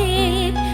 keep